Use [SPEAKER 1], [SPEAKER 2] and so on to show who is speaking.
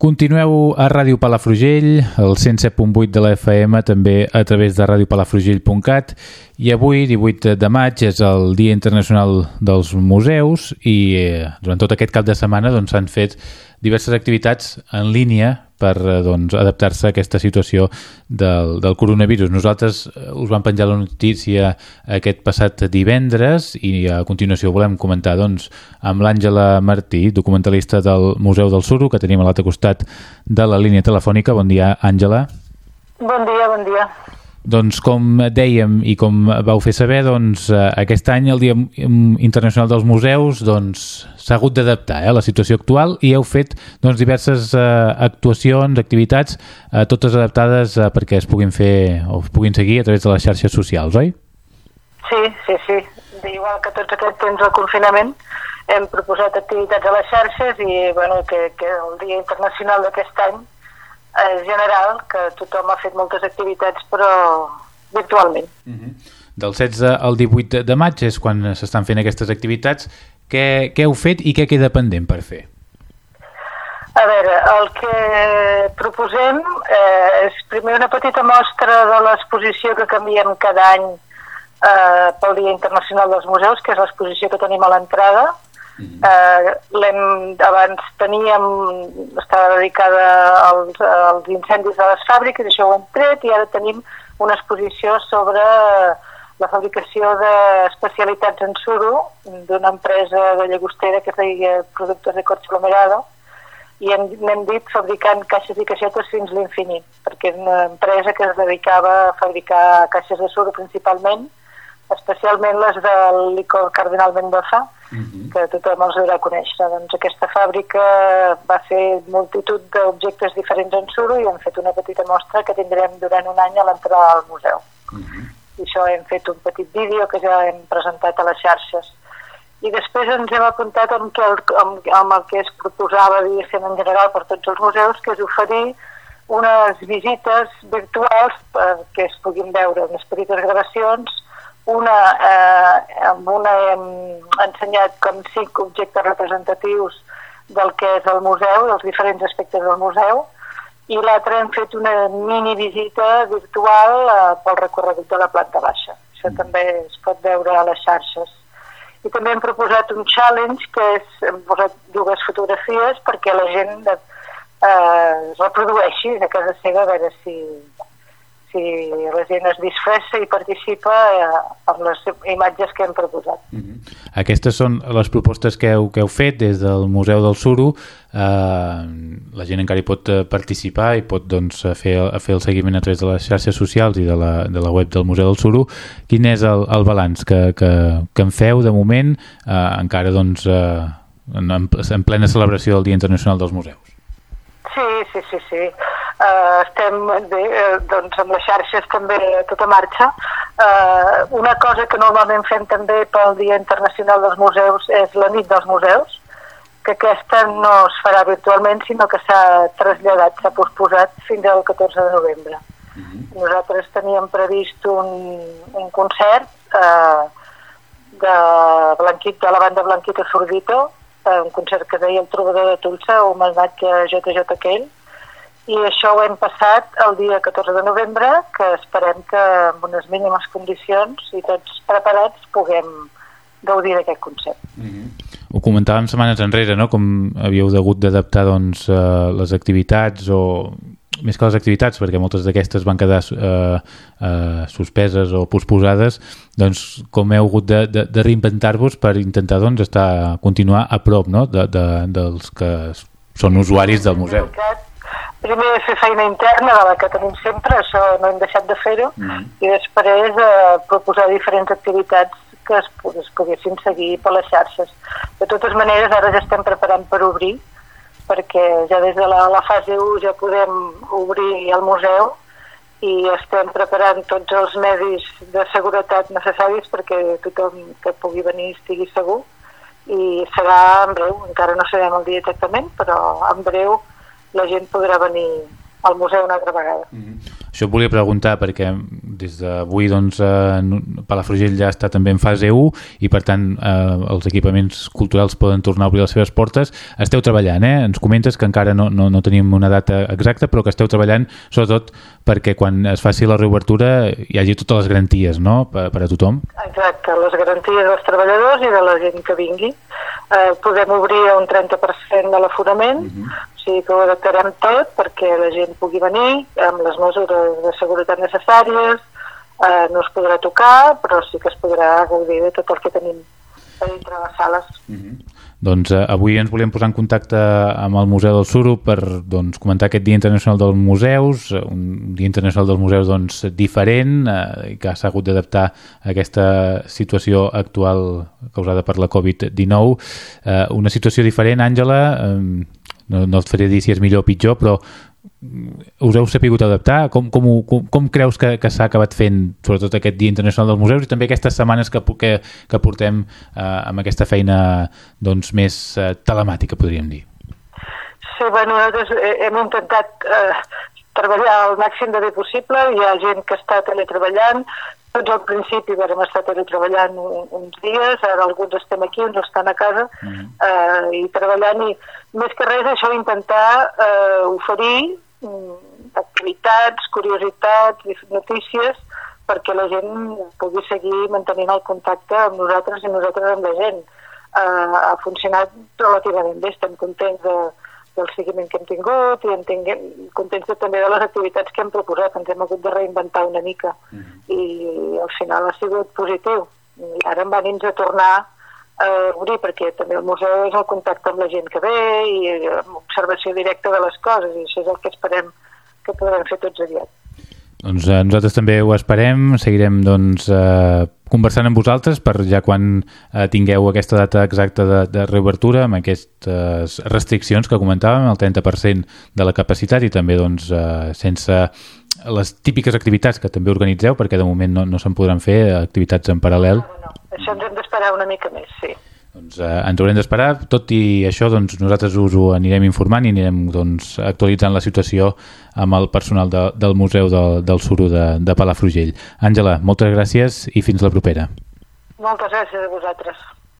[SPEAKER 1] Continueu a Ràdio Palafrugell, el 107.8 de la FM, també a través de radiopalafrugell.cat i avui, 18 de maig, és el Dia Internacional dels Museus i eh, durant tot aquest cap de setmana doncs, s'han doncs, fet diverses activitats en línia per eh, doncs, adaptar-se a aquesta situació del, del coronavirus. Nosaltres eh, us vam penjar la notícia aquest passat divendres i a continuació volem comentar doncs, amb l'Àngela Martí, documentalista del Museu del Suro, que tenim a l'altre costat de la línia telefònica. Bon dia, Àngela.
[SPEAKER 2] Bon dia, bon dia.
[SPEAKER 1] Doncs com dèiem i com vau fer saber, doncs, eh, aquest any el Dia Internacional dels Museus doncs, s'ha hagut d'adaptar eh, a la situació actual i heu fet doncs, diverses eh, actuacions, activitats, eh, totes adaptades eh, perquè es puguin fer o es puguin seguir a través de les xarxes socials, oi?
[SPEAKER 2] Sí, sí, sí. Igual que tots aquests temps del confinament, hem proposat activitats a les xarxes i bueno, que, que el Dia Internacional d'aquest any eh, general, que tothom ha fet moltes activitats, però virtualment. Uh
[SPEAKER 1] mhm. -huh. Del 16 al 18 de maig és quan s'estan fent aquestes activitats. Què, què heu fet i què queda pendent per fer?
[SPEAKER 2] A veure, el que proposem eh, és primer una petita mostra de l'exposició que canviem cada any eh, pel Dia Internacional dels Museus, que és l'exposició que tenim a l'entrada, Mm -hmm. eh, abans teníem, estava dedicada als, als incendis de les fàbriques, això ho hem tret, i ara tenim una exposició sobre la fabricació d'especialitats en suro d'una empresa de llagostera que feia productes de corx aglomerado i n'hem dit fabricant caixes i caixetes fins l'infinit, perquè és una empresa que es dedicava a fabricar caixes de suro principalment, especialment les del licor Cardinal Mendoza, uh mhm. -huh. que tothom els haurà conèixer. Doncs aquesta fàbrica va fer multitud d'objectes diferents en suro i hem fet una petita mostra que tindrem durant un any a l'entrada al museu. Uh mhm. -huh. I això hem fet un petit vídeo que ja hem presentat a les xarxes. I després ens hem apuntat amb, que el, amb, amb el que es proposava, en general per tots els museus, que és oferir unes visites virtuals perquè es puguin veure unes petites gravacions una, eh, amb una hem ensenyat com cinc objectes representatius del que és el museu, dels diferents aspectes del museu, i l'altre hem fet una mini visita virtual eh, pel recorregut de la planta baixa. Això mm. també es pot veure a les xarxes. I també hem proposat un challenge que és, hem posat dues fotografies perquè la gent eh, reprodueixi a casa seva a veure si, si la gent es disfressa i participa eh, amb les imatges que hem proposat. Mm -hmm.
[SPEAKER 1] Aquestes són les propostes que heu, que heu fet des del Museu del Suro. Eh, la gent encara hi pot eh, participar i pot doncs, fer, fer el seguiment a través de les xarxes socials i de la, de la web del Museu del Suro. Quin és el, el balanç que, que, que en feu de moment, eh, encara doncs, eh, en, en plena celebració del Dia Internacional dels Museus?
[SPEAKER 2] Sí, sí, sí, sí eh, estem bé, eh, doncs amb les xarxes també a tota marxa. Eh, una cosa que normalment fem també pel Dia Internacional dels Museus és la nit dels museus, que aquesta no es farà virtualment, sinó que s'ha traslladat, s'ha posposat fins al 14 de novembre. Uh mhm. -huh. Nosaltres teníem previst un, un concert eh, de, Blanquit, de la banda Blanquita Sordito, eh, un concert que deia el trobador de Tulsa, homenatge a JJ Kell, i això ho hem passat el dia 14 de novembre, que esperem que amb unes mínimes condicions i tots preparats puguem gaudir d'aquest concert. Mm -hmm.
[SPEAKER 1] Ho comentàvem setmanes enrere, no? com havíeu hagut d'adaptar doncs, uh, les activitats o més que les activitats, perquè moltes d'aquestes van quedar uh, uh, suspeses o posposades, doncs com heu hagut de, de, de reinventar-vos per intentar doncs, estar continuar a prop no? de, de, dels que són usuaris del museu
[SPEAKER 2] primer fer feina interna de la que tenim sempre, això no hem deixat de fer-ho, mm. i després eh, proposar diferents activitats que es, es poguessin seguir per les xarxes. De totes maneres, ara ja estem preparant per obrir, perquè ja des de la, la fase 1 ja podem obrir el museu i estem preparant tots els medis de seguretat necessaris perquè tothom que pugui venir estigui segur i serà en breu, encara no sabem el dia exactament, però en breu la gent podrà venir al museu una altra vegada. Mm
[SPEAKER 1] -hmm. Això et volia preguntar perquè des d'avui doncs, eh, Palafrugell ja està també en fase 1 i per tant eh, els equipaments culturals poden tornar a obrir les seves portes. Esteu treballant, eh? ens comentes que encara no, no, no tenim una data exacta però que esteu treballant sobretot perquè quan es faci la reobertura hi hagi totes les garanties no? per, per a tothom.
[SPEAKER 2] Exacte, les garanties dels treballadors i de la gent que vingui. Eh, podem obrir un 30% de l'aforament, uh. -huh. o sigui que ho adaptarem tot perquè la gent pugui venir amb les mesures de seguretat necessàries, eh, no es podrà tocar, però sí que es podrà gaudir de tot el que tenim a dintre les sales. Uh. -huh.
[SPEAKER 1] Doncs eh, avui ens volem posar en contacte amb el Museu del Suro per doncs, comentar aquest Dia Internacional dels Museus, un Dia Internacional dels Museus doncs, diferent eh, que s'ha hagut d'adaptar a aquesta situació actual causada per la Covid-19. Eh, una situació diferent, Àngela, eh, no, no et faré dir si és millor o pitjor, però us heu sapigut adaptar? Com, com, com, com creus que, que s'ha acabat fent, sobretot aquest Dia Internacional dels Museus i també aquestes setmanes que, que, que portem eh, amb aquesta feina doncs, més eh, telemàtica, podríem dir?
[SPEAKER 2] Sí, bueno, nosaltres hem intentat eh, treballar el màxim de bé possible. Hi ha gent que està teletreballant, tots al principi vam estar treballant uns dies, ara alguns estem aquí, uns estan a casa, mm -hmm. eh, i treballant, i més que res això intentar eh, oferir mm, activitats, curiositats, notícies, perquè la gent pugui seguir mantenint el contacte amb nosaltres i nosaltres amb la gent. Eh, ha funcionat relativament bé, estem contents de, del seguiment que hem tingut i en tinguem, contents també de les activitats que hem proposat. Ens hem hagut de reinventar una mica mm -hmm. i al final ha sigut positiu. I ara em venim a tornar a obrir perquè també el museu és el contacte amb la gent que ve i amb observació directa de les coses i això és el que esperem que podrem fer tots aviat.
[SPEAKER 1] Doncs eh, nosaltres també ho esperem, seguirem doncs, eh, conversant amb vosaltres per ja quan eh, tingueu aquesta data exacta de, de reobertura amb aquestes restriccions que comentàvem, el 30% de la capacitat i també doncs, eh, sense les típiques activitats que també organitzeu perquè de moment no, no se'n podran fer activitats en paral·lel.
[SPEAKER 2] No, no. Això ens hem d'esperar una mica més, sí.
[SPEAKER 1] Doncs eh, ens haurem d'esperar, tot i això doncs, nosaltres us ho anirem informant i anirem doncs, actualitzant la situació amb el personal de, del Museu de, del Suro de, de Palafrugell. Àngela, moltes gràcies i fins la propera.
[SPEAKER 2] Moltes gràcies a vosaltres.